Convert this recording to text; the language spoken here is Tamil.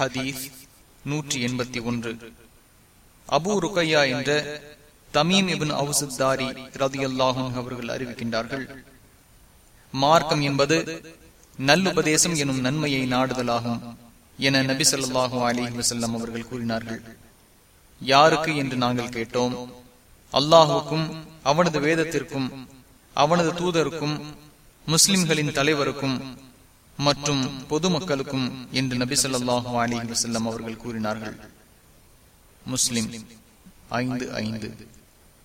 ஹதீஸ் நூற்றி எண்பத்தி ஒன்று. அபு ருக்கையா என்ற தமீம் இபின் அவுசுத்தாரி ரதி அல்லாஹும் அவர்கள் அறிவிக்கின்றார்கள். மார்க்கம் என்பது நல்லுபதேசம் எனும் நன்மையை நாடுதலாகும் என நபி சொல்லாஹு அலி வசல்லம் அவர்கள் கூறினார்கள். யாருக்கு என்று நாங்கள் கேட்டோம். அல்லாஹுக்கும் அவனது வேதத்திற்கும் அவனது தூதருக்கும் முஸ்லிம்களின் தலைவருக்கும் மற்றும் பொதுமக்களுக்கும் என்று நபி சொல்லாஹு அலி வசல்லம் அவர்கள் கூறினார்கள். முஸ்லிம் ஐந்து ஐந்து.